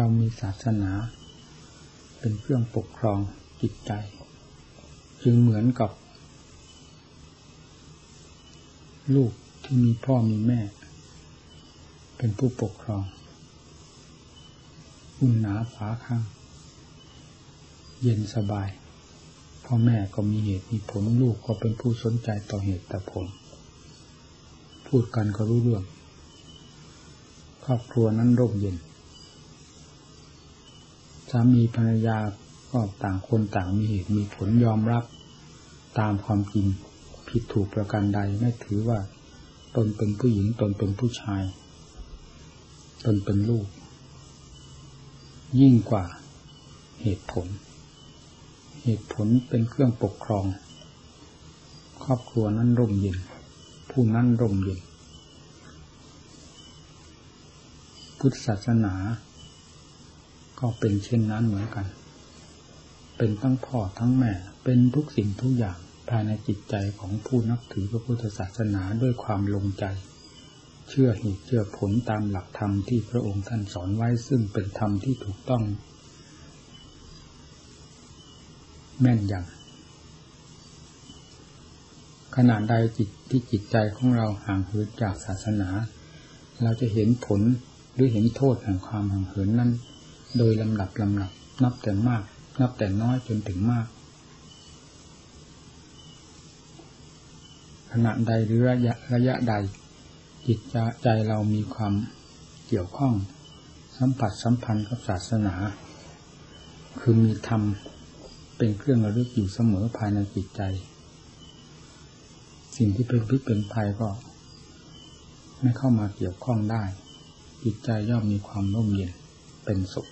เรามีศาสนา เป็นเครื่องปกครองจิตใจ จึงเหมือนกับ ลูกที่มีพ่อมีแม่ เป็นผู้ปกครองอุ่นหนาฝาข้าง เย็นสบายพ่อแม่ก็มีเหตุมีผลลูกก็เป็นผู้สนใจต่อเหตุแต่ผล พูดกันก็รู้เรื่อง ครอบครัวนั้นร่มเย็น สามีภรรยาก็ต่างคนต่างมีเหตุมีผลยอมรับตามความจริงผิดถูกประการใดไม่ถือว่าตนเป็นผู้หญิงตนเป็นผู้ชาย ตนเป็นลูก ยิ่งกว่าเหตุผล เหตุผลเป็นเครื่องปกครอง ครอบครัวนั้นร่มเย็น ผู้นั้นร่มเย็น พุทธศาสนา ก็เป็นเช่นนั้นเหมือนกัน เป็นทั้งพ่อทั้งแม่ เป็นทุกสิ่งทุกอย่างภายในจิตใจของผู้นับถือพระพุทธศาสนาด้วยความลงใจ เชื่อเหตุเชื่อผลตามหลักธรรมที่พระองค์ท่านสอนไว้ซึ่งเป็นธรรมที่ถูกต้อง แม่นยำขนาดใดจิตที่จิตใจของเราห่างเหินจากศาสนา เราจะเห็นผลหรือเห็นโทษแห่งความห่างเหินนั้น โดยลำดับลำดับ นับแต่มาก นับแต่น้อยจนถึงมาก ขณะใดหรือระยะระยะใด จิตใจเรามีความเกี่ยวข้อง สัมผัสสัมพันธ์กับศาสนา คือมีธรรมเป็นเครื่องระลึกอยู่เสมอภายในจิตใจ สิ่งที่เป็นพิษเป็นภัยก็ ไม่เข้ามาเกี่ยวข้องได้ จิตใจย่อมมีความร่มเย็นเป็นสุข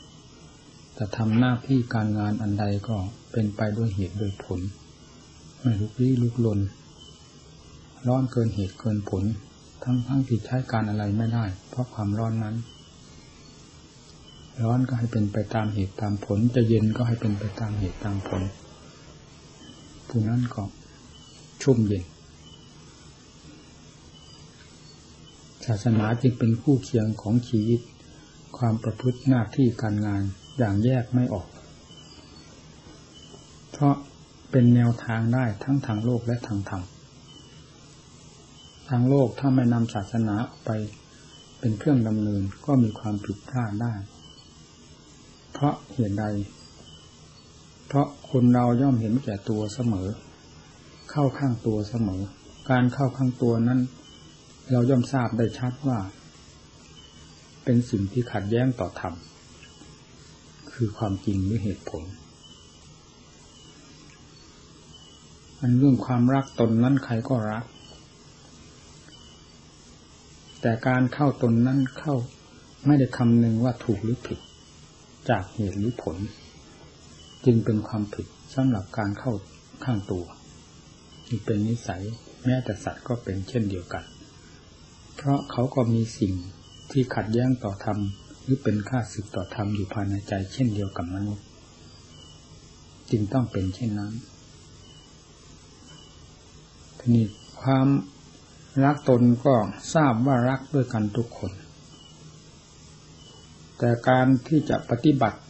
จะทำหน้าที่การงานอันใดก็เป็นไปด้วยเหตุโดยผลไม่ลุกลี้ลุกลน ร้อนเกินเหตุเกินผล ทั้งทั้งที่ใช้การอะไรไม่ได้ เพราะความร้อนนั้น ร้อนก็ให้เป็นไปตามเหตุตามผล จะเย็นก็ให้เป็นไปตามเหตุตามผล ผู้นั้นก็ชุ่มเย็นศาสนาจึงเป็นคู่เคียงของชีวิต ความประพฤติหน้าที่การงาน อย่างแยกไม่ออก เพราะเป็นแนวทางได้ทั้งทางโลกและทางธรรม ทางโลกถ้าไม่นำศาสนาไปเป็นเครื่องดำเนินก็มีความผิดพลาดได้ เพราะเหตุใด เพราะคนเราย่อมเห็นแก่ตัวเสมอ เข้าข้างตัวเสมอ การเข้าข้างตัวนั้น เราย่อมทราบได้ชัดว่า เป็นสิ่งที่ขัดแย้งต่อธรรม คือความจริงหรือเหตุผล อันเรื่องความรักตนนั้นใครก็รัก แต่การเข้าตนนั้นเข้าไม่ได้คำนึงว่าถูกหรือผิด จากเหตุหรือผล จึงเป็นความผิดสำหรับการเข้าข้างตัวนี่เป็นนิสัยแม้แต่สัตว์ก็เป็นเช่นเดียวกัน เพราะเขาก็มีสิ่งที่ขัดแย้งต่อธรรม หรือเป็นค่าศึกต่อธรรมอยู่ภายในใจเช่นเดียวกับมนุษย์ จึงต้องเป็นเช่นนั้นทีนี้ความรักตนก็ทราบว่ารักด้วยกันทุกคน แต่การที่จะปฏิบัติ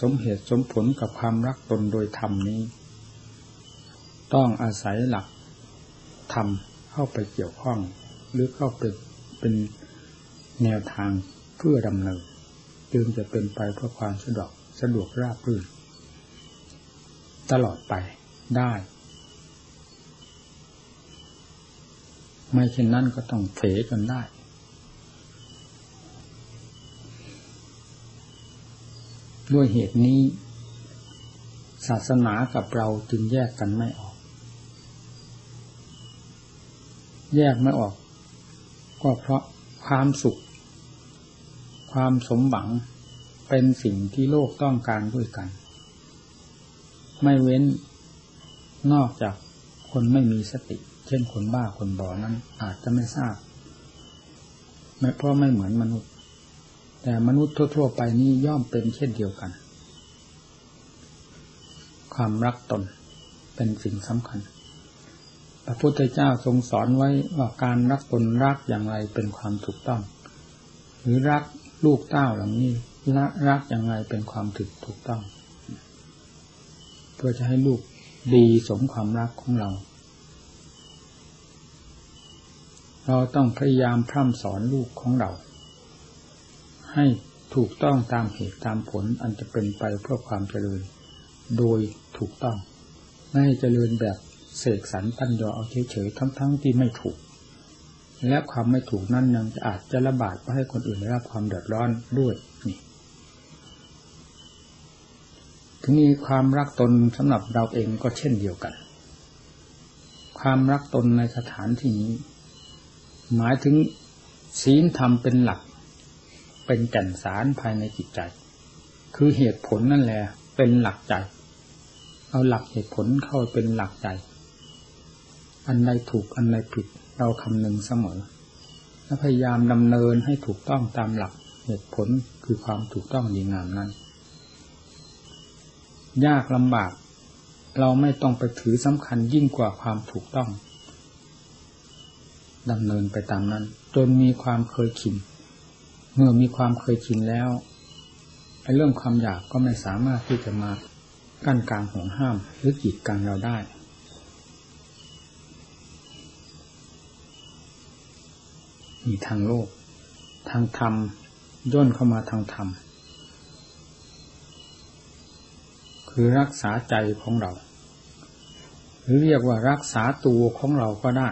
สมเหตุสมผลกับความรักตนโดยธรรมนี้ ต้องอาศัยหลักธรรมเข้าไปเกี่ยวข้อง หรือเข้าไปเป็นแนวทาง พื่อดำเนินจึงจะเป็นไปเพื่อความสะดวกสะดวกราบรื่นตลอดไปได้ ไม่เช่นนั้นก็ต้องเผจนได้ ด้วยเหตุนี้ ศาสนากับเราจึงแยกกันไม่ออก แยกไม่ออก ก็เพราะความสุข ความสมหวังเป็นสิ่งที่โลกต้องการด้วยกัน ไม่เว้นนอกจากคนไม่มีสติ เช่นคนบ้าคนบอนั้น อาจจะไม่ทราบไม่เพราะไม่เหมือนมนุษย์ แต่มนุษย์ทั่ว ๆ ไปนี้ย่อมเป็นเช่นเดียวกัน ความรักตนเป็นสิ่งสำคัญ พระพุทธเจ้าทรงสอนไว้ว่าการรักตนรักอย่างไรเป็นความถูกต้อง หรือรัก ลูกเต้าเหล่านี้ละรักย่างไรเป็นความถูกถูกต้อง เพื่อจะให้ลูกดีสมความรักของเรา เราต้องพยายามพร่ำสอนลูกของเรา ให้ถูกต้องตามเหตุตามผลอันจะเป็นไปเพื่อความเจริญ โดยถูกต้อง ไม่ให้เจริญแบบเสกสรรปั้นยอเอาเฉยๆทั้งๆที่ไม่ถูก และความไม่ถูกนั่นยังจะอาจจะระบาดไปให้คนอื่นได้รับความเดือดร้อนด้วยนี่ทีนี้ความรักตนสำหรับเราเองก็เช่นเดียวกัน ความรักตนในสถานที่นี้ หมายถึงศีลธรรมเป็นหลัก เป็นแก่นสารภายในจิตใจ คือเหตุผลนั่นแหละเป็นหลักใจ เอาหลักเหตุผลเข้าเป็นหลักใจ อันใดถูกอันใดผิด เราคำนึงเสมอ และพยายามดำเนินให้ถูกต้องตามหลักเหตุผลคือความถูกต้องดีงามนั้น ยากลำบาก เราไม่ต้องไปถือสำคัญยิ่งกว่าความถูกต้องดำเนินไปตามนั้น จนมีความเคยชินเมื่อมีความเคยชินแล้วไอ้เรื่องความอยากก็ไม่สามารถที่จะมากั้นกลางห่วงห้ามหรือกีดกันเราได้ มีทางโลก ทางธรรมย่นเข้ามาทางธรรม คือรักษาใจของเรา หรือเรียกว่ารักษาตัวของเราก็ได้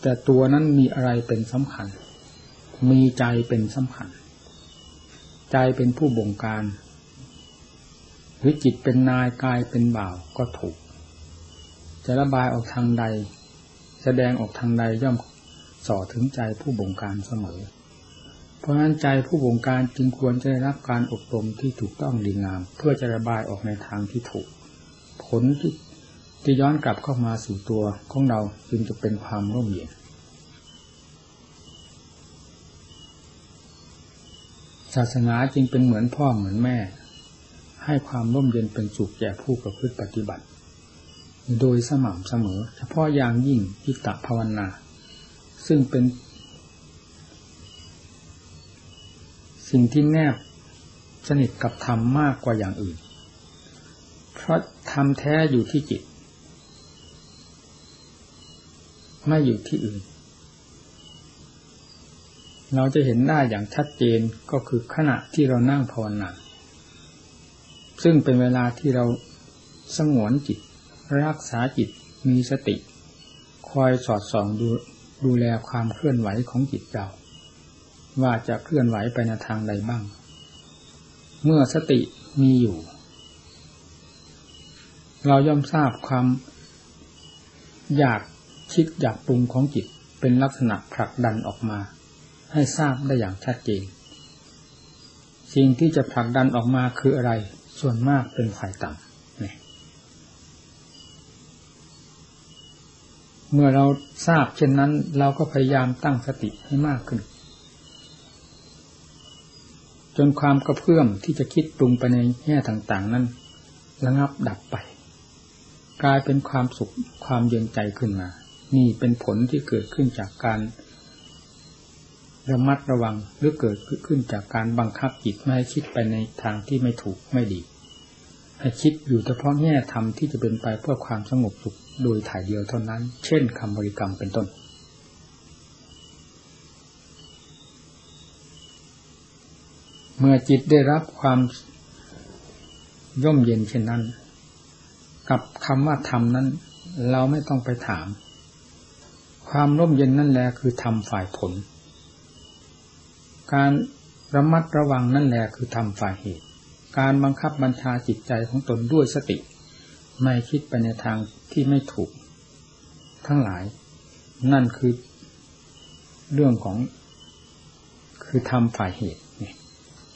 แต่ตัวนั้นมีอะไรเป็นสำคัญ มีใจเป็นสำคัญ ใจเป็นผู้บงการ หรือจิตเป็นนายกายเป็นบ่าวก็ถูก จะระบายออกทางใด แสดงออกทางใดย่อมส่อถึงใจผู้บงการเสมอ เพราะฉะนั้นใจผู้บงการจึงควรจะได้รับการอบรมที่ถูกต้องดีงาม เพื่อจะระบายออกในทางที่ถูก ผลที่ที่ย้อนกลับเข้ามาสู่ตัวของเราจึงจะเป็นความร่มเย็นศาสนาจึงเป็นเหมือนพ่อเหมือนแม่ ให้ความร่มเย็นเป็นสุขแก่ผู้ประพฤติปฏิบัติ โดยสม่ำเสมอ เฉพาะอย่างยิ่งพิตะภาวนา ซึ่งเป็น สิ่งที่แนบสนิทกับธรรมมากกว่าอย่างอื่น เพราะธรรมแท้อยู่ที่จิต ไม่อยู่ที่อื่น เราจะเห็นได้อย่างชัดเจนก็คือขณะที่เรานั่งภาวนา ซึ่งเป็นเวลาที่เราสงวนจิต รักษาจิตมีสติ คอยสอดส่องดูดูแลความเคลื่อนไหวของจิตเรา ว่าจะเคลื่อนไหวไปในทางใดบ้าง เมื่อสติมีอยู่ เราย่อมทราบความ อยากคิดอยากปรุงของจิตเป็นลักษณะผลักดันออกมา ให้ทราบได้อย่างชัดเจน สิ่งที่จะผลักดันออกมาคืออะไร ส่วนมากเป็นฝ่ายต่ำเนี่ย เมื่อเราทราบเช่นนั้น เราก็พยายามตั้งสติให้มากขึ้น จนความกระเพื่อมที่จะคิดปรุงไปในแง่ต่าง ๆ นั้นระงับดับไป กลายเป็นความสุขความเย็นใจขึ้นมา นี่เป็นผลที่เกิดขึ้นจากการระมัดระวังหรือเกิดขึ้นจากการบังคับจิตไม่ให้คิดไปในทางที่ไม่ถูกไม่ดี ให้คิดอยู่เฉพาะแง่ธรรมที่จะเป็นไปเพื่อความสงบสุขโดยถ่ายเดียวเท่านั้น เช่นคำบริกรรมเป็นต้น เมื่อจิตได้รับความย่มเย็นเช่นนั้น กับคำว่าธรรมนั้น เราไม่ต้องไปถาม ความร่มเย็นนั่นแหละคือธรรมฝ่ายผล การระมัดระวังนั่นแหละคือธรรมฝ่ายเหตุ การบังคับบัญชาจิตใจของตนด้วยสติ ไม่คิดไปในทางที่ไม่ถูก ทั้งหลาย นั่นคือเรื่องของ คือธรรมฝ่ายเหตุ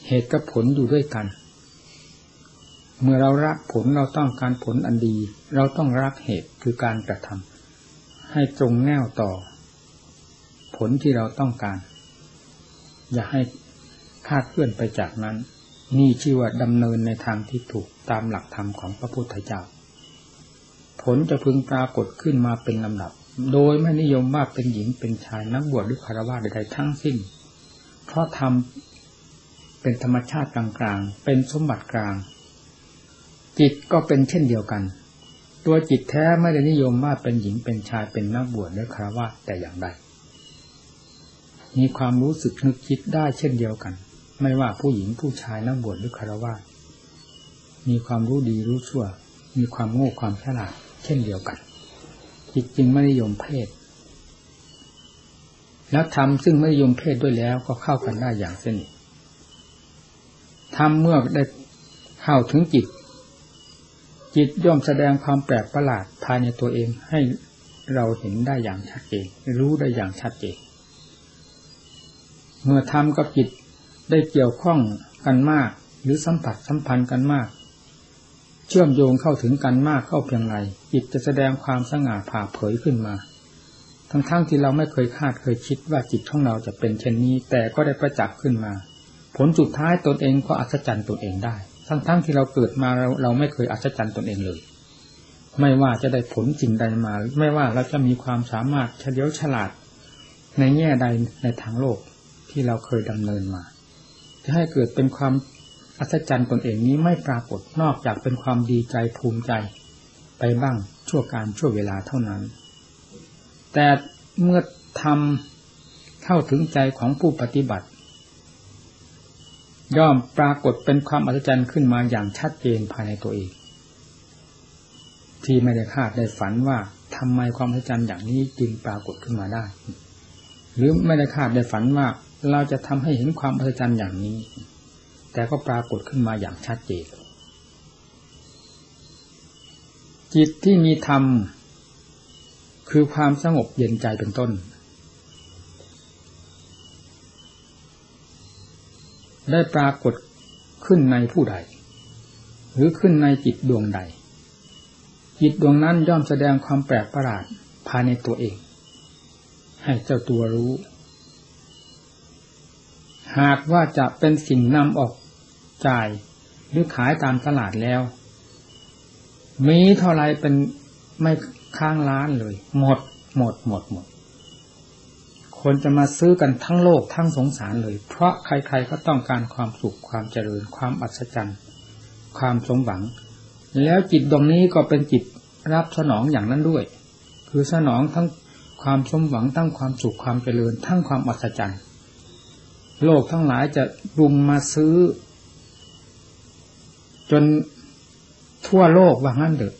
เหตุกับผลอยู่ด้วยกัน เมื่อเรารักผลเราต้องการผลอันดี เราต้องรักเหตุคือการกระทำให้ตรงแนวต่อ ผลที่เราต้องการ อย่าให้คาดเคลื่อนไปจากนั้น นี่ชื่อว่าดำเนินในทางที่ถูกตามหลักธรรมของพระพุทธเจ้า ผลจะพึงปรากฏขึ้นมาเป็นลำดับ โดยไม่นิยมว่าเป็นหญิงเป็นชายนักบวชหรือคารวะใดๆทั้งสิ้น เพราะธรรมเป็นธรรมชาติกลางๆ เป็นสมบัติกลาง จิตก็เป็นเช่นเดียวกัน ตัวจิตแท้ไม่ได้นิยมว่าเป็นหญิงเป็นชายเป็นนักบวชหรือคารวะแต่อย่างใดมีความรู้สึกนึกคิดได้เช่นเดียวกัน ไม่ว่าผู้หญิงผู้ชายนักบวชหรือคารวะมีความรู้ดีรู้ชั่ว มีความโง่ความฉลาดเช่นเดียวกัน จิตจึงไม่นิยมเพศ แล้วธรรมซึ่งไม่นิยมเพศด้วยแล้วก็เข้ากันได้อย่างสนิทธรรมเมื่อได้เข้าถึงจิต จิตย่อมแสดงความแปลกประหลาดภายในตัวเองให้เราเห็นได้อย่างชัดเจนรู้ได้อย่างชัดเจนเมื่อธรรมกับจิต ได้เกี่ยวข้องกันมาก หรือสัมผัสสัมพันธ์กันมาก เชื่อมโยงเข้าถึงกันมากเข้าเพียงไรจิตจะแสดงความสง่าผ่าเผยขึ้นมา ทั้งๆทที่เราไม่เคยคาดเคยคิดว่าจิตของเราจะเป็นเช่นนี้ แต่ก็ได้ประจักษ์ขึ้นมา ผลสุดท้ายตนเองก็อัศจรรย์ตนเองได้ ทั้งๆทที่เราเกิดมาเราเราไม่เคยอัศจรรย์ตนเองเลย ไม่ว่าจะได้ผลจริงใดมา ไม่ว่าเราจะมีความสามารถเฉลียวฉลาดในแง่ใดในทางโลกที่เราเคยดำเนินมา จะให้เกิดเป็นความอัศจรรย์ตนเองนี้ไม่ปรากฏนอกจากเป็นความดีใจภูมิใจไปบ้างชั่วการชั่วเวลาเท่านั้น แต่เมื่อทำเข้าถึงใจของผู้ปฏิบัติ ย่อมปรากฏเป็นความอัศจรรย์ขึ้นมาอย่างชัดเจนภายในตัวเอง ที่ไม่ได้คาดได้ฝันว่าทำไมความอัศจรรย์อย่างนี้จึงปรากฏขึ้นมาได้ หรือไม่ได้คาดได้ฝันว่า เราจะทำให้เห็นความอัศจรรย์อย่างนี้ แต่ก็ปรากฏขึ้นมาอย่างชัดเจน จิตที่มีธรรม คือความสงบเย็นใจเป็นต้น ได้ปรากฏขึ้นในผู้ใด หรือขึ้นในจิตดวงใด จิตดวงนั้นย่อมแสดงความแปลกประหลาดภายในตัวเอง ให้เจ้าตัวรู้ หากว่าจะเป็นสิ่งนำออกจ่ายหรือขายตามตลาดแล้ว มีเท่าไรเป็นไม่ค้างล้านเลย หมด หมด หมดหมด คนจะมาซื้อกันทั้งโลกทั้งสงสารเลย เพราะใครๆก็ต้องการความสุขความเจริญ ความอัศจรรย์ความสมหวัง แล้วจิตตรงนี้ก็เป็นจิตรับสนองอย่างนั้นด้วย คือสนองทั้งความสมหวังทั้งความสุขความเจริญ ทั้งความอัศจรรย์ โลกทั้งหลายจะรุมมาซื้อ จนทั่วโลกว่างั้นเถอะ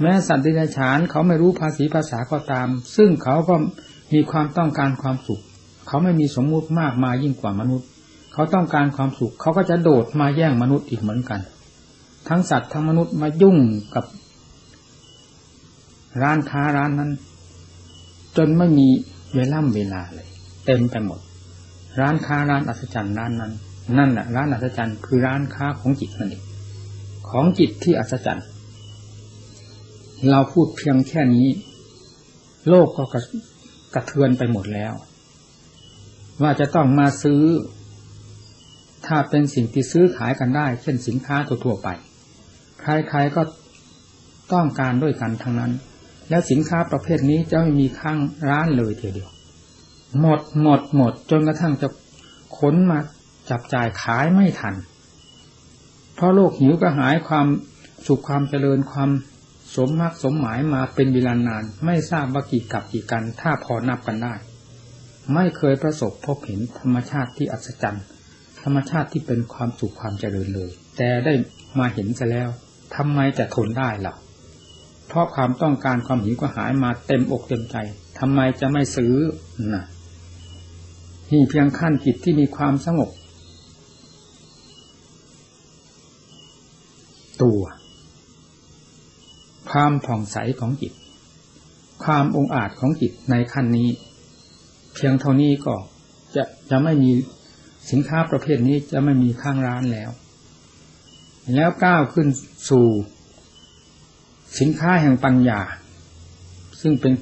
แม้สัตว์ดิฉานเขาไม่รู้ภาษีภาษาก็ตาม ซึ่งเขาก็มีความต้องการความสุข เขาไม่มีสมมุติมากมายิ่งกว่ามนุษย์ เขาต้องการความสุข เขาก็จะโดดมาแย่งมนุษย์อีกเหมือนกัน ทั้งสัตว์ทั้งมนุษย์มายุ่งกับ ร้านค้าร้านนั้น จนไม่มีเวล่ำเวลาเลย เต็มไปหมด ร้านค้าร้านอัศจรรย์ร้านนั้น นั่นแหละร้านอัศจรรย์คือร้านค้าของจิตนั่นเองของจิตที่อัศจรรย์ เราพูดเพียงแค่นี้ โลกก็กระเทือนไปหมดแล้ว ว่าจะต้องมาซื้อ ถ้าเป็นสิ่งที่ซื้อขายกันได้ เช่นสินค้าทั่วไป ใครๆก็ต้องการด้วยกันทั้งนั้น แล้วสินค้าประเภทนี้จะไม่มีข้างร้านเลยทีเดียว หมดหมดหมด จนกระทั่งจะขนมาจับจ่ายขายไม่ทัน เพราะโลกหิวก็หายความสุขความเจริญความสมมักสมหมายมาเป็นเวลานาน ไม่ทราบว่ากี่กับกี่กัน ถ้าพอนับกันได้ ไม่เคยประสบพบเห็นธรรมชาติที่อัศจรรย์ ธรรมชาติที่เป็นความสุขความเจริญเลย แต่ได้มาเห็นซะแล้วทำไมจะทนได้ล่ะเพราะความต้องการความหิวก็หายมาเต็มอกเต็มใจทำไมจะไม่ซื้อนะ นี่เพียงขั้นจิตที่มีความสงบ ตัว ความผ่องใสของจิต ความองอาจของจิตในขั้นนี้ เพียงเท่านี้ก็จะจะไม่มีสินค้าประเภทนี้จะไม่มีข้างร้านแล้ว แล้วก้าวขึ้นสู่ สินค้าแห่งปัญญา ซึ่งเป็น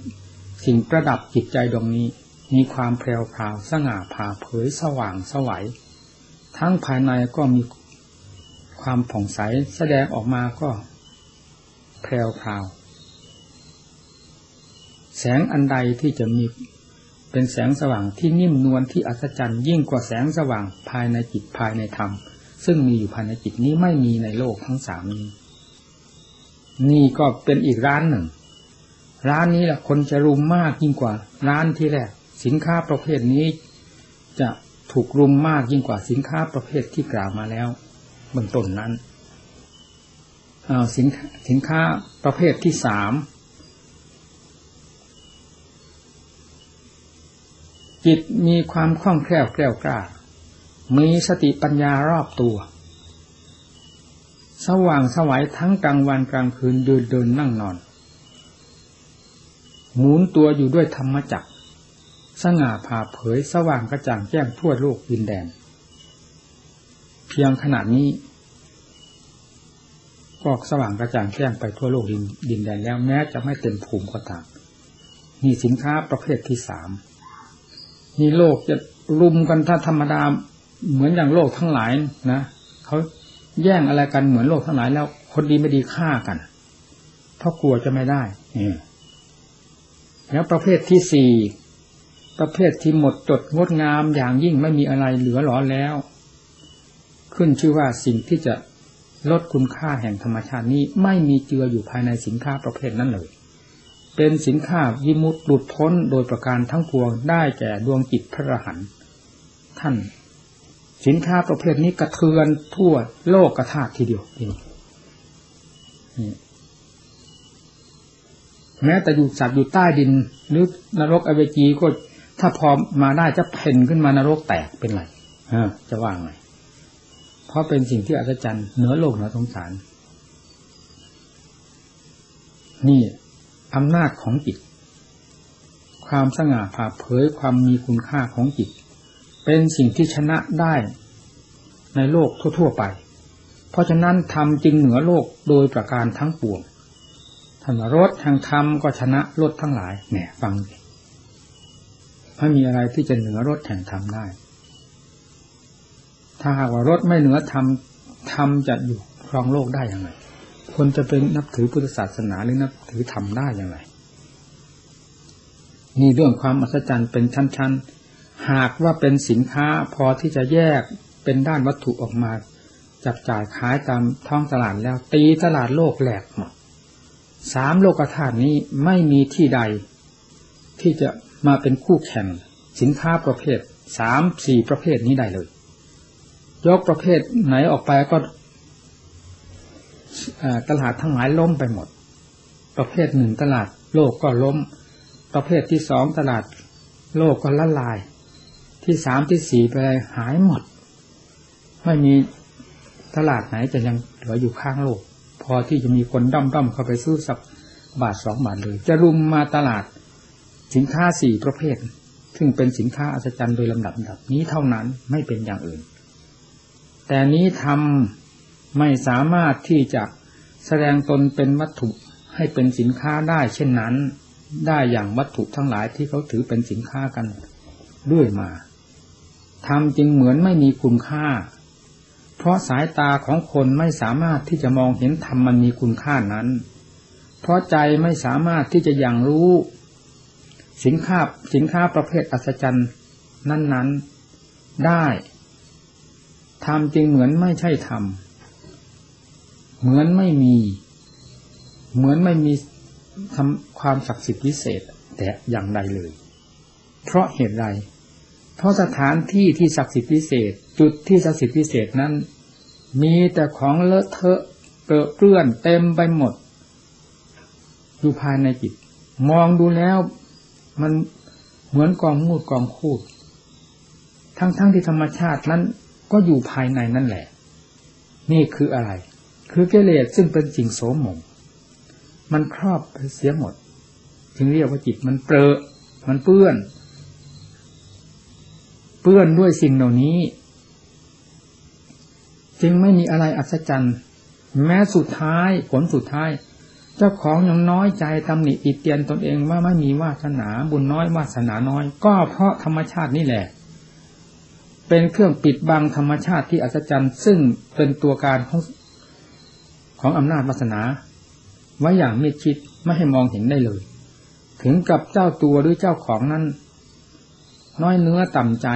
สิ่งประดับจิตใจดวงนี้ มีความแพรวพราวสง่าผ่าเผยสว่างสวัยทั้งภายในก็มีความผ่องใสแสดงออกมาก็แพรวพราว แสงอันใดที่จะมีเป็นแสงสว่างที่นิ่มนวลที่อัศจรรย์ยิ่งกว่าแสงสว่างภายในจิตภายในธรรม ซึ่งมีอยู่ภายในจิตนี้ไม่มีในโลกทั้งสามนี้ นี่ก็เป็นอีกร้านหนึ่ง ร้านนี้แหละคนจะรุมมากยิ่งกว่าร้านที่แรก สินค้าประเภทนี้ จะถูกรุมมากยิ่งกว่าสินค้าประเภทที่กล่าวมาแล้วเบื้องต้นนั้นสินสินค้าประเภทที่สามจิตมีความคล่องแคล่วแกล้วกล้า มีสติปัญญารอบตัว สว่างสวัยทั้งกลางวันกลางคืนเดินเดินนั่งนอน หมุนตัวอยู่ด้วยธรรมจักร สง่าผ่าเผยสว่างกระจ่างแจ้งทั่วโลกดินแดน เพียงขนาดนี้ก็สว่างกระจ่างแจ้งไปทั่วโลกดินดินแดนแล้วแม้จะไม่เต็มภูมิก็ตามนี่สินค้าประเภทที่สามนี่โลกจะรุมกันถ้าธรรมดาเหมือนอย่างโลกทั้งหลายนะเขาแย่งอะไรกันเหมือนโลกทั้งหลายแล้ว คนดีไม่ดีฆ่ากันเพราะกลัวจะไม่ได้แล้วประเภทที่สี่ ประเภทที่หมดจดงดงามอย่างยิ่งไม่มีอะไรเหลือหลอแล้ว ขึ้นชื่อว่าสิ่งที่จะลดคุณค่าแห่งธรรมชาตินี้ไม่มีเจืออยู่ภายในสินค้าประเภทนั้นเลย เป็นสินค้าวิมุตหลุดพ้นโดยประการทั้งปวงได้แก่ดวงจิตพระรหันท่าน สินค้าประเภทนี้กระเทือนทั่วโลกกระทาทีเดียวนี่แม้แต่อยู่สัตว์อยู่ใต้ดินหรือนรกอเวจีก็ ถ้าพอมาได้จะเพ่นขึ้นมานรกแตกเป็นไรจะว่างไงพราะเป็นสิ่งที่อัศจรรย์เหนือโลกเหนือสงสาร นี่อำนาจของจิต ความสง่าผ่าเผยความมีคุณค่าของจิต เป็นสิ่งที่ชนะได้ในโลกทั่ว ๆ ไป เพราะฉะนั้นธรรมจึงเหนือโลกโดยประการทั้งปวงธรรมรถทางธรรมก็ชนะรถทั้งหลายเนี่ยฟัง ไม่มีอะไรที่จะเหนือรถแห่งธรรมได้ ถ้าหากว่ารถไม่เหนือธรรมธรรมจะอยู่ครองโลกได้อย่างไร คนจะเป็นนับถือพุทธศาสนาหรือนับถือธรรมได้อย่างไรนี่เรื่องความอัศจรรย์เป็นชั้นๆ หากว่าเป็นสินค้าพอที่จะแยกเป็นด้านวัตถุออกมา จับจ่ายขายตามท้องตลาดแล้ว ตีตลาดโลกแหลกหมดสามโลกธาตุนี้ไม่มีที่ใดที่จะ มาเป็นคู่แข่งสินค้าประเภทสามสี่ประเภทนี้ได้เลย ยกประเภทไหนออกไปก็ตลาดทั้งหลายล้มไปหมด ประเภทหนึ่งตลาดโลกก็ล้ม ประเภทที่สองตลาดโลกก็ละลาย ที่สามที่สี่ไปหายหมด ไม่มีตลาดไหนจะยังเหลืออยู่ข้างโลก พอที่จะมีคนด้อมด้อมเข้าไปซื้อสักบาทสองบาทเลย จะรุมมาตลาด สินค้าสี่ประเภท ซึ่งเป็นสินค้าอัศจรรย์โดยลำดับดับนี้เท่านั้นไม่เป็นอย่างอื่น แต่นี้ทำไม่สามารถที่จะแสดงตนเป็นวัตถุให้เป็นสินค้าได้ เช่นนั้น ได้อย่างวัตถุทั้งหลายที่เขาถือเป็นสินค้ากันด้วยมาทำจึงเหมือนไม่มีคุณค่า เพราะสายตาของคนไม่สามารถที่จะมองเห็นธรรมมันมีคุณค่านั้น เพราะใจไม่สามารถที่จะยังรู้ สินค้าสินค้าประเภทอัศจรรย์นั้น ๆได้ธรรมจริงเหมือนไม่ใช่ธรรมเหมือนไม่มี เหมือนไม่มีทำความศักดิ์สิทธิ์พิเศษ แต่อย่างใดเลย เพราะเหตุใดเพราะสถานที่ที่ศักดิ์สิทธิ์พิเศษ จุดที่ศักดิ์สิทธิ์พิเศษนั้น มีแต่ของเลอะเทอะเปื้อเปื้อนเต็มไปหมด อยู่ภายในจิต มองดูแล้ว มันเหมือนกองมูดกองคูด ทั้งๆทที่ธรรมชาตินั้นก็อยู่ภายในนั่นแหละ นี่คืออะไร คือกิเลสซึ่งเป็นสิ่งโสมม มันครอบเสียหมดถึงเรียกว่าจิตมันเปรอะมันเปื้อน เปื้อนด้วยสิ่งเหล่านี้ จึงไม่มีอะไรอัศจรรย์ แม้สุดท้ายผลสุดท้าย เจ้าของยังน้อยใจตำหนิอิเตียนตนเองว่าไม่มีวาสนาบุญน้อยวาสนาน้อย ก็เพราะธรรมชาตินี่แหละ เป็นเครื่องปิดบังธรรมชาติที่อัศจรรย์ ซึ่งเป็นตัวการของของอำนาจวาสนา ไว้อย่างมิดชิดไม่ให้มองเห็นได้เลย ถึงกับเจ้าตัวหรือเจ้าของนั้น น้อยเนื้อต่ำใจ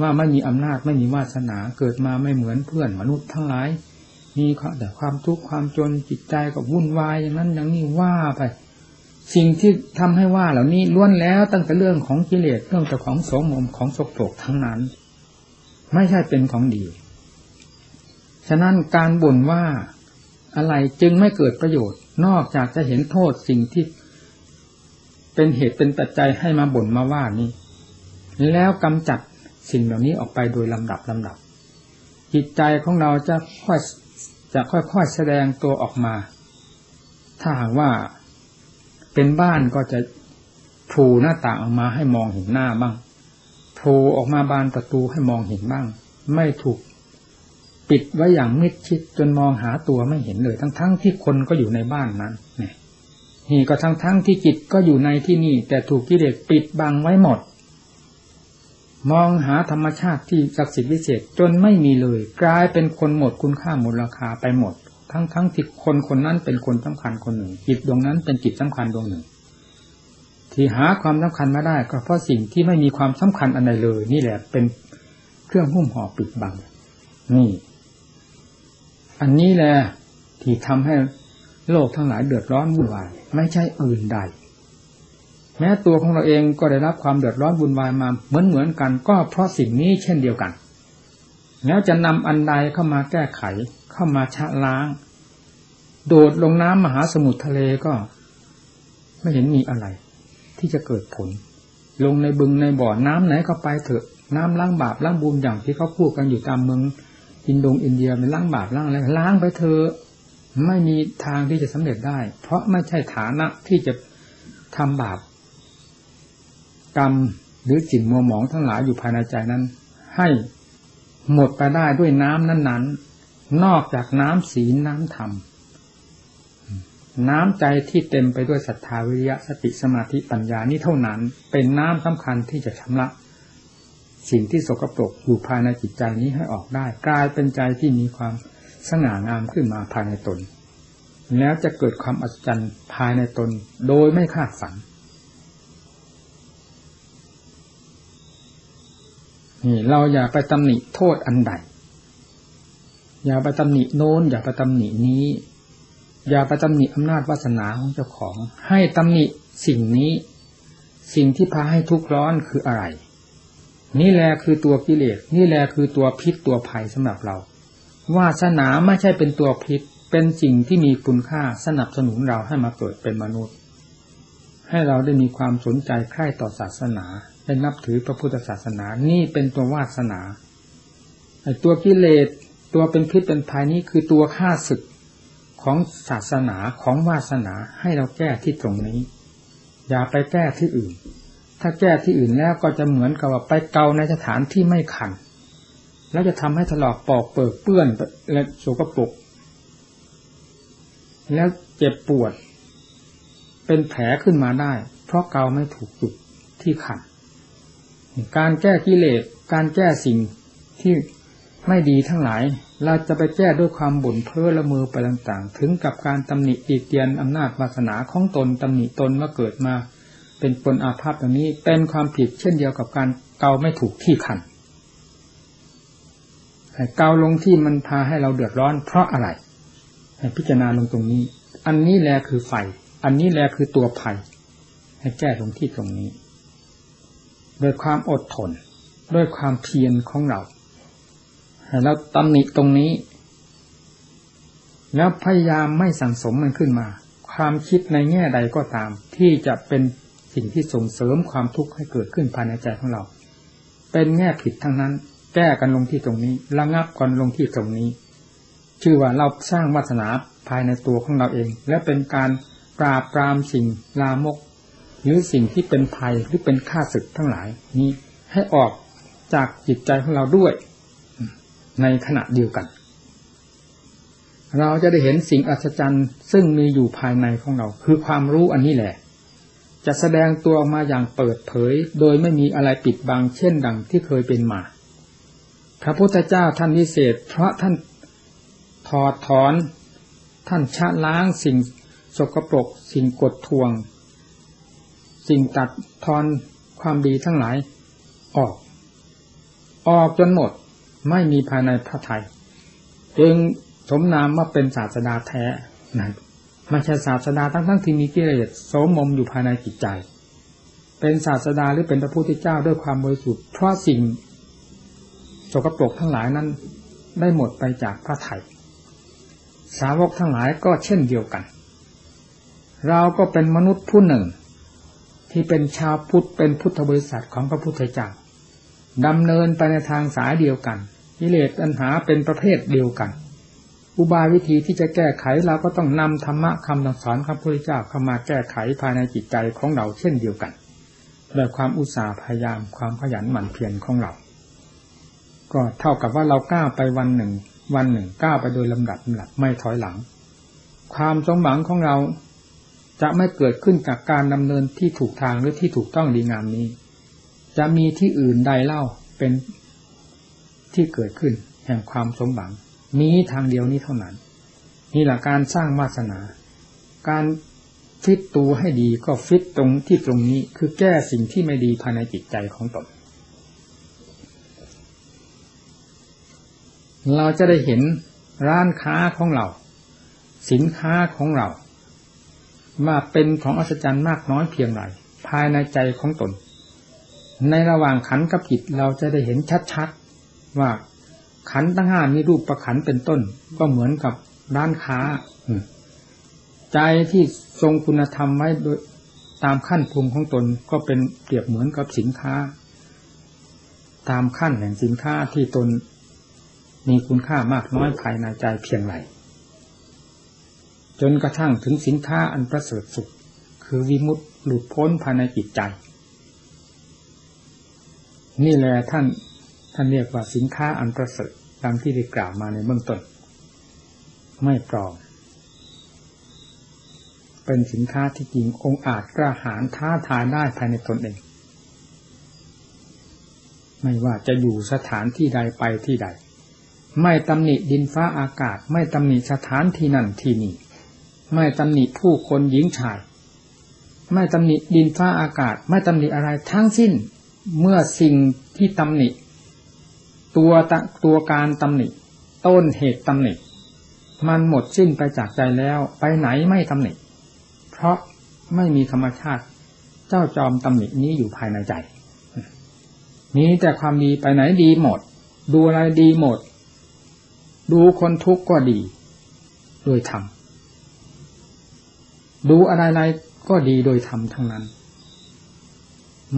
ว่าไม่มีอำนาจไม่มีวาสนาเกิดมาไม่เหมือนเพื่อนมนุษย์ทั้งหลาย มีแต่ความทุกข์ความจนจิตใจก็วุ่นวายอย่างนั้นอย่างนี้ว่าไป สิ่งที่ทำให้ว่าเหล่านี้ล้วนแล้วตั้งแต่เรื่องของกิเลสเรื่องแต่ของโสมมของสกปรกทั้งนั้น ไม่ใช่เป็นของดี ฉะนั้นการบ่นว่าอะไรจึงไม่เกิดประโยชน์ นอกจากจะเห็นโทษสิ่งที่ เป็นเหตุเป็นปัจจัยให้มาบ่นมาว่านี้ แล้วกำจัดสิ่งเหล่านี้ออกไปโดยลำดับลำดับจิตใจของเราจะค่อย จะค่อยๆแสดงตัวออกมา ถ้าหากว่าเป็นบ้านก็จะผูหน้าต่างออกมาให้มองเห็นหน้าบ้างโผล่ออกมาบานประตูให้มองเห็นบ้าง ไม่ถูกปิดไว้อย่างมิดชิดจนมองหาตัวไม่เห็นเลย ทั้งๆทที่คนก็อยู่ในบ้านนั้นนี่นี่ก็ทั้งๆทที่จิตก็อยู่ในที่นี่ แต่ถูกกิเลสปิดบังไว้หมด มองหาธรรมชาติที่ศักดิ์สิทธิ์วิเศษจนไม่มีเลย กลายเป็นคนหมดคุณค่าหมดราคาไปหมด ทั้งทั้งที่คนคนนั้นเป็นคนสำคัญคนหนึ่งจิตดวงนั้นเป็นจิตสำคัญดวงหนึ่ง ที่หาความสำคัญมาได้ ก็เพราะสิ่งที่ไม่มีความสำคัญอันใดเลย นี่แหละเป็นเครื่องหุ้มห่อปิดบัง นี่ อันนี้แหละที่ทำให้โลกทั้งหลายเดือดร้อนวุ่นวายไม่ใช่อื่นใด แม้ตัวของเราเองก็ได้รับความเดือดร้อนบุญวายมาเหมือนเหมือนกัน ก็เพราะสิ่งนี้เช่นเดียวกัน แล้วจะนำอันใดเข้ามาแก้ไข เข้ามาชะล้าง โดดลงน้ำมหาสมุทรทะเลก็ ไม่เห็นมีอะไร ที่จะเกิดผล ลงในบึงในบ่อน้ำไหนก็ไปเถอะ น้ำล้างบาปล้างบุญอย่างที่เขาพูดกันอยู่ตามเมืองอินโดงอินเดียเป็นล้างบาปล้างอะไรล้างไปเถอะไม่มีทางที่จะสำเร็จได้ เพราะไม่ใช่ฐานะที่จะทำบาป กรรมหรือสิ่งมัวหมองทั้งหลายอยู่ภายในใจนั้น ให้หมดไปได้ด้วยน้ำนั้น ๆ นอกจากน้ำศีลน้ำธรรม น้ำใจที่เต็มไปด้วยศรัทธาวิริยะสติสมาธิปัญญานี้เท่านั้น เป็นน้ำสำคัญที่จะชำระสิ่งที่สกปรกอยู่ภายในจิตใจนี้ให้ออกได้ กลายเป็นใจที่มีความสง่างามขึ้นมาภายในตน แล้วจะเกิดความอัศจรรย์ภายในตนโดยไม่คาดฝัน นี่เราอย่าไปตำหนิโทษอันใด อย่าไปตำหนิโน้น อย่าไปตำหนินี้ อย่าไปตำหนิอำนาจวาสนาของเจ้าของ ให้ตำหนิสิ่งนี้ สิ่งที่พาให้ทุกข์ร้อนคืออะไร นี่แหละคือตัวกิเลส นี่แหละคือตัวพิษตัวภัยสำหรับเราวาสนาไม่ใช่เป็นตัวพิษ เป็นสิ่งที่มีคุณค่าสนับสนุนเราให้มาเกิดเป็นมนุษย์ ให้เราได้มีความสนใจใคร่ต่อศาสนา ได้นับถือพระพุทธศาสนา นี่เป็นตัววาสนาไอ้ตัวกิเลสตัวเป็นพิษเป็นภัยนี้คือตัวฆ่าศึกของศาสนาของวาสนาให้เราแก้ที่ตรงนี้ อย่าไปแก้ที่อื่น ถ้าแก้ที่อื่นแล้วก็จะเหมือนกับว่าไปเกาในสถานที่ไม่คัน แล้วจะทำให้ถลอกปอกเปิกเปื้อนและโสกปรกแล้วเจ็บปวด เป็นแผลขึ้นมาได้ เพราะเกาไม่ถูกจุดที่ขัน การแก้กิเลสการแก้สิ่งที่ไม่ดีทั้งหลาย เราจะไปแก้ด้วยความบ่นเพ้อละเมอไปต่างๆ ถึงกับการตำหนิอีเตียนอำนาจวาสนาของตนตำหนิตนว่าเกิดมา เป็นปนอาภัพอย่างนี้เป็นความผิดเช่นเดียวกับการเกาไม่ถูกที่ขันเกาลงที่มันพาให้เราเดือดร้อนเพราะอะไรให้พิจารณาลงตรงนี้ อันนี้แหละคือไฟ อันนี้แหละคือตัวภัย ให้แก้ลงที่ตรงนี้ โดยความอดทน ด้วยความเพียรของเราแล้วตำหนิตรงนี้ แล้วพยายามไม่สั่งสมมันขึ้นมา ความคิดในแง่ใดก็ตาม ที่จะเป็นสิ่งที่ส่งเสริมความทุกข์ให้เกิดขึ้นภายในใจของเรา เป็นแง่ผิดทั้งนั้น แก้กันลงที่ตรงนี้ ระงับกันลงที่ตรงนี้ ชื่อว่าเราสร้างวาสนาภายในตัวของเราเอง และเป็นการปราบปรามสิ่งลามก หรือสิ่งที่เป็นภัยหรือเป็นข้าศึกทั้งหลาย นี้ให้ออกจากจิตใจของเราด้วย ในขณะเดียวกัน เราจะได้เห็นสิ่งอัศจรรย์ ซึ่งมีอยู่ภายในของเรา คือความรู้อันนี้แหละ จะแสดงตัวออกมาอย่างเปิดเผย โดยไม่มีอะไรปิดบังเช่นดังที่เคยเป็นมา พระพุทธเจ้าท่านวิเศษ เพราะท่านถอดถอน ท่านชะล้างสิ่งสกปรก สิ่งกดทวง สิ่งตัดทอนความดีทั้งหลายออก ออกจนหมดไม่มีภายในพระไทยจึงสมนามว่าเป็นศาสดาแท้นั่นไม่ใช่ศาสดาทั้งทั้งที่มีกิเลสโสมมอยู่ภายในจิตใจ เป็นศาสดาหรือเป็นพระพุทธเจ้าด้วยความบริสุทธิ์เพราะสิ่งสกปรกทั้งหลายนั้น ได้หมดไปจากพระไถ่สาวกทั้งหลายก็เช่นเดียวกัน เราก็เป็นมนุษย์ผู้หนึ่ง ที่เป็นชาวพุทธเป็นพุทธบริษัทของพระพุทธเจ้าดำเนินไปในทางสายเดียวกันกิเลสปัญหาเป็นประเภทเดียวกัน อุบายวิธีที่จะแก้ไขเราก็ต้องนำธรรมะคำสอนของพระพุทธเจ้าเข้ามาแก้ไขภายในจิตใจของเราเช่นเดียวกันด้วยความอุตสาห์พยายามความขยันหมั่นเพียรของเรา ก็เท่ากับว่าเราก้าวไปวันหนึ่ง วันหนึ่งก้าวไปโดยลำดับลำดับไม่ถอยหลัง ความสมหวังของเรา จะไม่เกิดขึ้นจากการดำเนินที่ถูกทางหรือที่ถูกต้องดีงามนี้ จะมีที่อื่นใดเล่าเป็นที่เกิดขึ้นแห่งความสมหวัง มีทางเดียวนี้เท่านั้น นี่แหละการสร้างวาสนา การฟิตตัวให้ดีก็ฟิตตรงที่ตรงนี้คือแก้สิ่งที่ไม่ดีภายในจิตใจของตนเราจะได้เห็นร้านค้าของเรา สินค้าของเรา ว่าเป็นของอัศจรรย์มากน้อยเพียงไรภายในใจของตน ในระหว่างขันกับจิตเราจะได้เห็นชัดๆว่าขันตั้งห้ามีรูปประขันเป็นต้น ก็เหมือนกับร้านค้าใจที่ทรงคุณธรรมไว้โดยตามขั้นภูมิของตนก็เป็นเปรียบเหมือนกับสินค้า ตามขั้นแห่งสินค้าที่ตนมีคุณค่ามากน้อยภายในใจเพียงไร จนกระทั่งถึงสินค้าอันประเสริฐสุด คือวิมุตติหลุดพ้นภายในจิตใจ นี่แหละท่านท่านเรียกว่าสินค้าอันประเสริฐตามที่ได้กล่าวมาในเบื้องต้น ไม่ปลอม เป็นสินค้าที่จริงองอาจกระหารท้าทายได้ภายในตนเอง ไม่ว่าจะอยู่สถานที่ใดไปที่ใด ไม่ตำหนิดินฟ้าอากาศ ไม่ตำหนิสถานที่นั่นที่นี่ ไม่ตำหนิผู้คนหญิงชาย ไม่ตำหนิดินฟ้าอากาศ ไม่ตำหนิอะไรทั้งสิ้น เมื่อสิ่งที่ตำหนิ ตัวตัวการตำหนิ ต้นเหตุตำหนิ มันหมดสิ้นไปจากใจแล้ว ไปไหนไม่ตำหนิ เพราะไม่มีธรรมชาติ เจ้าจอมตำหนินี้อยู่ภายในใจมีแต่ความดีไปไหนดีหมด ดูอะไรดีหมด ดูคนทุกข์ก็ดี โดยธรรม ดูอะไรๆก็ดีโดยธรรมทั้งนั้น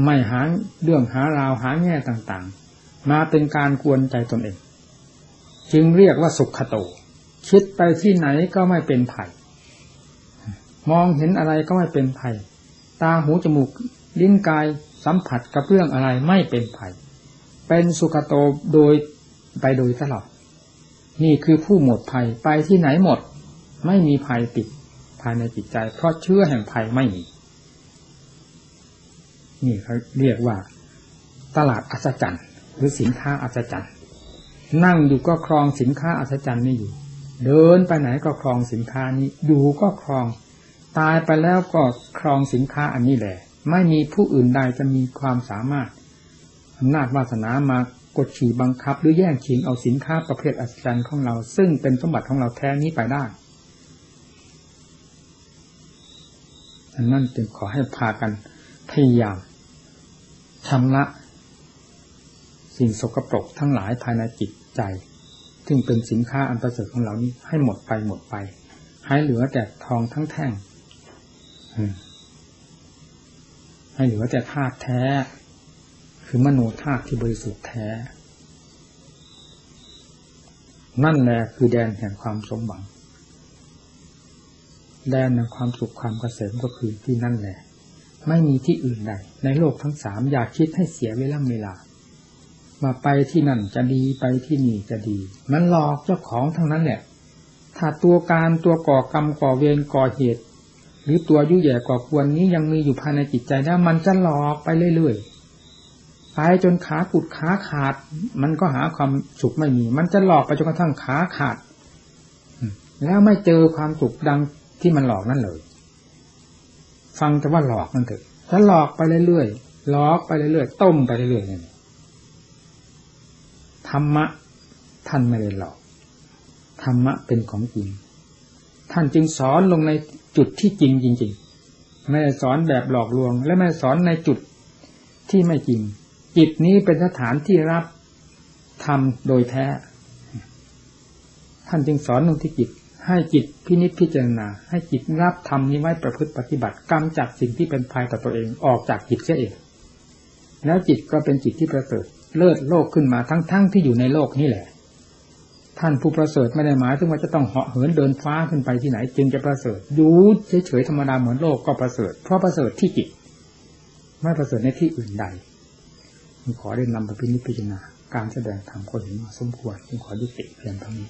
ไม่หาเรื่องหาราวหาแง่ต่างๆ มาเป็นการกวนใจตนเอง จึงเรียกว่าสุขโต คิดไปที่ไหนก็ไม่เป็นไผ่มองเห็นอะไรก็ไม่เป็นไผ่ตาหูจมูกลิ้นกายสัมผัสกับเรื่องอะไรไม่เป็นไผ่เป็นสุขโตโดยไปโดยตลอด นี่คือผู้หมดภัยไปที่ไหนหมด ไม่มีภัยติด ภายในจิตใจ เพราะเชื้อแห่งภัยไม่มี นี่เขาเรียกว่า ตลาดอัศจรรย์ หรือสินค้าอัศจรรย์ นั่งอยู่ก็ครองสินค้าอัศจรรย์นี่อยู่ เดินไปไหนก็ครองสินค้านี้อยู่ก็ครอง ตายไปแล้วก็ครองสินค้าอันนี้แหละ ไม่มีผู้อื่นใดจะมีความสามารถอำนาจวาสนามากดขี่บังคับหรือแย่งชิงเอาสินค้าประเภทอัศจรรย์ของเรา ซึ่งเป็นสมบัติของเราแท้นี้ไปได้ อันนั้นจึงขอให้พากันพยายามชำระสิ่งสกปรกทั้งหลายภายในจิตใจ ซึ่งเป็นสินค้าอันประเสริฐของเรานี้ให้หมดไปหมดไป ให้เหลือแต่ทองทั้งแท่งให้เหลือแต่ธาตุแท้ คือมโนธาตุที่บริสุทธิ์แท้ นั่นแหละคือแดนแห่งความสมหวัง แดนแห่งความสุขความเกษมก็คือที่นั่นแหละ ไม่มีที่อื่นใดในโลกทั้งสามอยากคิดให้เสียเวลาเวลามาไปที่นั่นจะดีไปที่นี่จะดี มันหลอกเจ้าของทั้งนั้นแหละ ถ้าตัวการตัวก่อกรรมก่อเวรก่อเหตุ หรือตัวยุ่ยแย่ก่อควรนี้ยังมีอยู่ภายในจิตใจแล้วมันจะหลอกไปเรื่อยๆไปจนขาปุดขาขาด มันก็หาความสุขไม่มี มันจะหลอกไปจนกระทั่งขาขาด แล้วไม่เจอความสุขดัง ที่มันหลอกนั่นเลย ฟังแต่ว่าหลอกนั่นเถอะถ้าหลอกไปเรื่อยๆหลอกไปเรื่อยๆต้มไปเรื่อยๆเนี่ยรรมะ ท่านไม่ได้หลอกธรรมะเป็นของจริง ท่านจึงสอนลงในจุดที่จริงจริง ๆ ไม่ได้สอนแบบหลอกลวง และไม่สอนในจุดที่ไม่จริง จิตนี้เป็นสถานที่รับทำโดยแท้ ท่านจึงสอนลงที่จิต ให้จิตพินิจพิจารณา ให้จิตรับทำนี้ไว้ประพฤติปฏิบัติกำจัดสิ่งที่เป็นภัยต่อตัวเองออกจากจิตเสียเอง แล้วจิตก็เป็นจิตที่ประเสริฐเลิศโลกขึ้นมาทั้งๆทที่อยู่ในโลกนี่แหละ ท่านผู้ประเสริฐไม่ได้หมายถึงว่าจะต้องเหาะเหินเดินฟ้าขึ้นไปที่ไหน จึงจะประเสริฐยูเฉยๆธรรมดาเหมือนโลกก็ประเสริฐ เพราะประเสริฐที่จิต ไม่ประเสริฐในที่อื่นใดขอได้นำไปพินิจพิจารณาการแสดงธรรมก็เห็นว่าสมควรจึงขอยุติเพียงเท่านี้